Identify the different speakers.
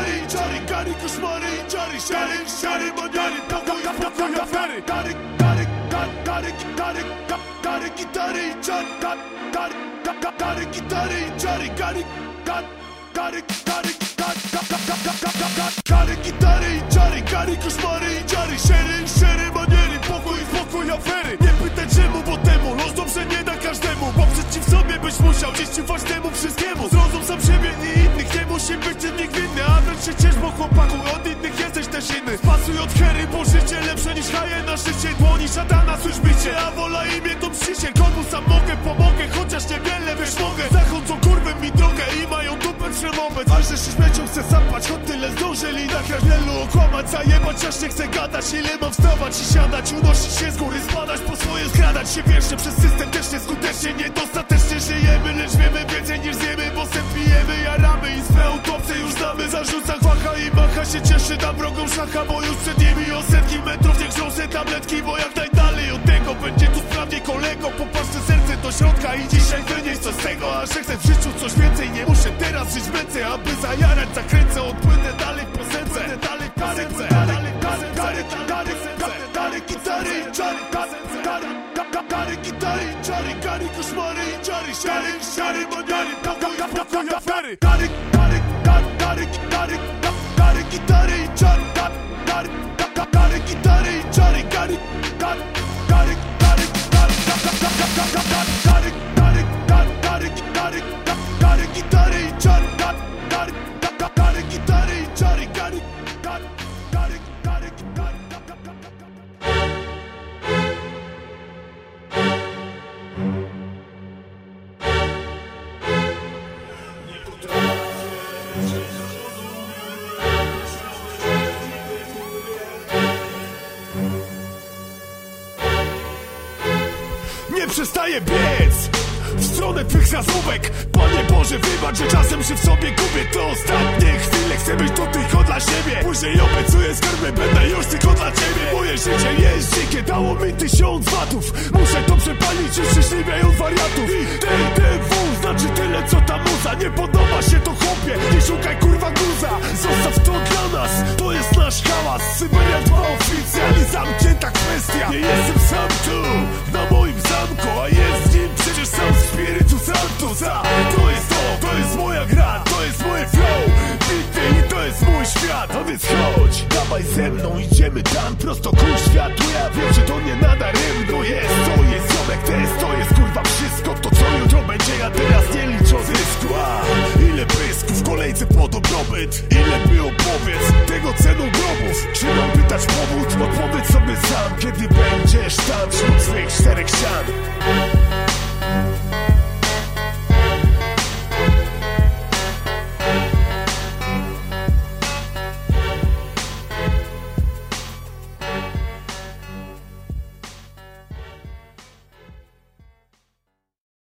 Speaker 1: Czary, czary, kary, koszmary czary Szary, szary, maniary, pokój, pokój, afery Kary, kary, kary, kary, kary, ka- kary, gitary czary Kary, kary, ka- ka- kary, gitary czary Kary, kary, kary, kary, kary, ka- ka- ka- ka- ka- ka- ka- kary, gitary czary Kary, koszmary i czary Szery, szery, maniery, pokój, pokój, afery Nie pytaj czemu, bo temu los dobrze nie da każdemu Bo przeciw sobie byś musiał dziś ufać temu wszystkiemu Zrozum sam siebie musi być czynnik winny A wręcz się bo chłopaku od innych jesteś też inny. Spasuj od hery, bo życie lepsze niż haje na szczycie Dłoni szatana, słysz bicie, a wola imię to mścicie Komu sam mogę, pomogę, chociaż niewiele wiesz mogę. Zachodzą kurwę mi drogę i mają dupę przemować Ale że śmiecią chcę zapać, choć tyle zdążyli. Na wielu okłamać, zajebać, aż nie chcę gadać. Ile mam wstawać i siadać, unosić się z góry, spadać po swoje Skradać się wiersze przez system też nieskutecznie Niedostatecznie żyjemy, lecz wiemy więcej niż zjemy Bo sen pijemy, swe utopce już znamy Zarzuca chwacha i macha się cieszy na wrogą szacha Bo już przed nimi o setki metrów nie grząsę tabletki Bo jak najdalej od tego będzie tu sprawnie kolego Popatrzę serce do środka i dzisiaj wynieś coś z tego A że chcę w życiu coś więcej, nie muszę teraz żyć męce Aby zajarać, zakręcę, odpłynę dalej piosence Płynę dalej w piosence Dalej, dalej, dalej, dalej, gitary i czary Kary, kary, ka- kary, gitary i czary Kary, koszmary i czary Szary, szary, maniary, pokój, pokój, afery Kary, kary, kary, Nie przestaję biec w stronę twych zasłówek Panie Boże, wybacz, że czasem się w sobie gubię. To ostatnie chwile, chcę być tu tylko dla siebie. Później obiecuję skarby, będę już tylko dla ciebie. Moje życie jest dzikie, dało mi tysiąc watów. Muszę to przepalić, uszczęśliwiaj od wariatów. I TDW znaczy tyle, co ta muza. Nie podoba się to chłopie, nie szukaj kurwa guza. Zostaw to Więc chodź, dawaj ze mną, idziemy tam prosto ku światu. Ja wiem, że to nie nadaremno jest To jest ziomek test, to jest kurwa wszystko To co jutro będzie, ja teraz nie liczę zysku. A ile prysku w kolejce po dobrobyt Ile było powiedz, tego ceną grobów? Czy mam pytać powód? Odpowiedz sobie sam, kiedy